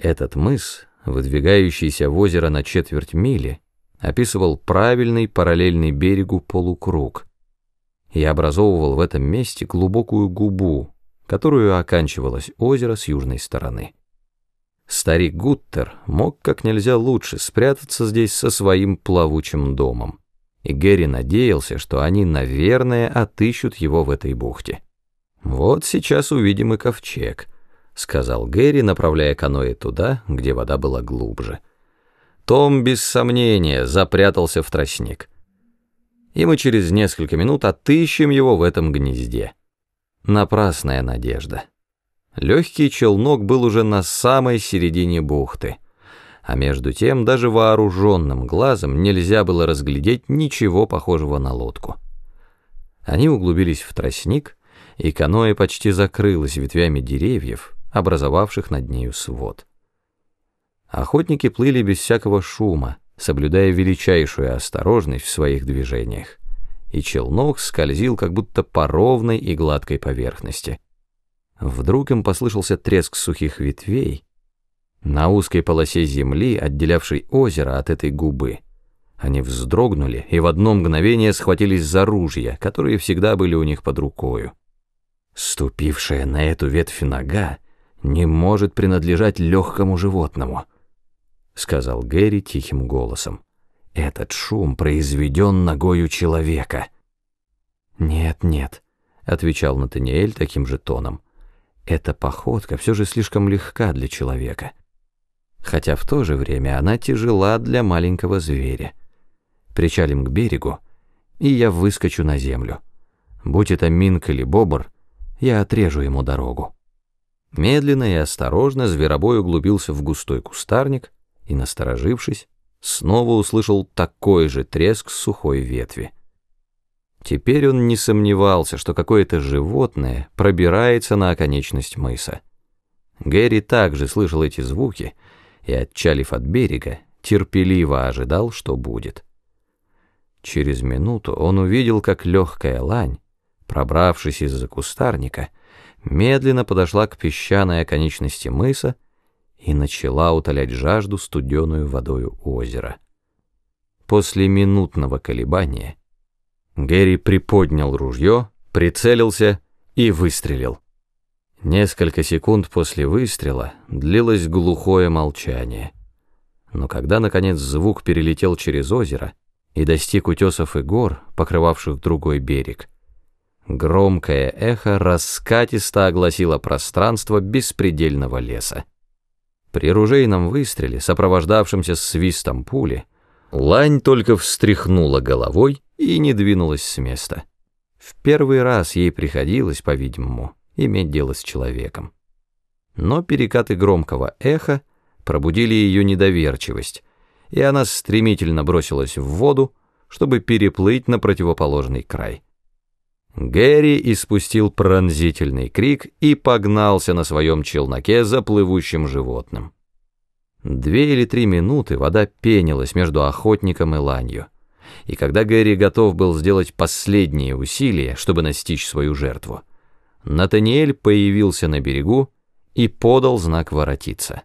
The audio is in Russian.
Этот мыс, выдвигающийся в озеро на четверть мили, описывал правильный параллельный берегу полукруг и образовывал в этом месте глубокую губу, которую оканчивалось озеро с южной стороны. Старик Гуттер мог как нельзя лучше спрятаться здесь со своим плавучим домом, и Гэри надеялся, что они, наверное, отыщут его в этой бухте. «Вот сейчас увидим и ковчег», — сказал Гэри, направляя каноэ туда, где вода была глубже. Том, без сомнения, запрятался в тростник. И мы через несколько минут отыщем его в этом гнезде. Напрасная надежда. Легкий челнок был уже на самой середине бухты, а между тем даже вооруженным глазом нельзя было разглядеть ничего похожего на лодку. Они углубились в тростник, и каноэ почти закрылось ветвями деревьев, образовавших над нею свод. Охотники плыли без всякого шума, соблюдая величайшую осторожность в своих движениях, и челнок скользил как будто по ровной и гладкой поверхности. Вдруг им послышался треск сухих ветвей на узкой полосе земли, отделявшей озеро от этой губы. Они вздрогнули и в одно мгновение схватились за ружья, которые всегда были у них под рукою. Ступившая на эту ветвь нога не может принадлежать легкому животному, сказал Гэри тихим голосом. Этот шум произведен ногою человека. Нет, нет, отвечал Натаниэль таким же тоном. Эта походка все же слишком легка для человека. Хотя в то же время она тяжела для маленького зверя. Причалим к берегу, и я выскочу на землю. Будь это минк или бобр, я отрежу ему дорогу. Медленно и осторожно зверобой углубился в густой кустарник и, насторожившись, снова услышал такой же треск сухой ветви. Теперь он не сомневался, что какое-то животное пробирается на оконечность мыса. Гэри также слышал эти звуки и, отчалив от берега, терпеливо ожидал, что будет. Через минуту он увидел, как легкая лань, пробравшись из-за кустарника, медленно подошла к песчаной оконечности мыса и начала утолять жажду студеную водою озера. После минутного колебания Гэри приподнял ружье, прицелился и выстрелил. Несколько секунд после выстрела длилось глухое молчание. Но когда, наконец, звук перелетел через озеро и достиг утесов и гор, покрывавших другой берег, громкое эхо раскатисто огласило пространство беспредельного леса. При ружейном выстреле, сопровождавшемся свистом пули, лань только встряхнула головой и не двинулась с места. В первый раз ей приходилось, по-видимому, иметь дело с человеком. Но перекаты громкого эха пробудили ее недоверчивость, и она стремительно бросилась в воду, чтобы переплыть на противоположный край. Гэри испустил пронзительный крик и погнался на своем челноке за плывущим животным. Две или три минуты вода пенилась между охотником и ланью, и когда Гэри готов был сделать последние усилия, чтобы настичь свою жертву, Натаниэль появился на берегу и подал знак воротиться.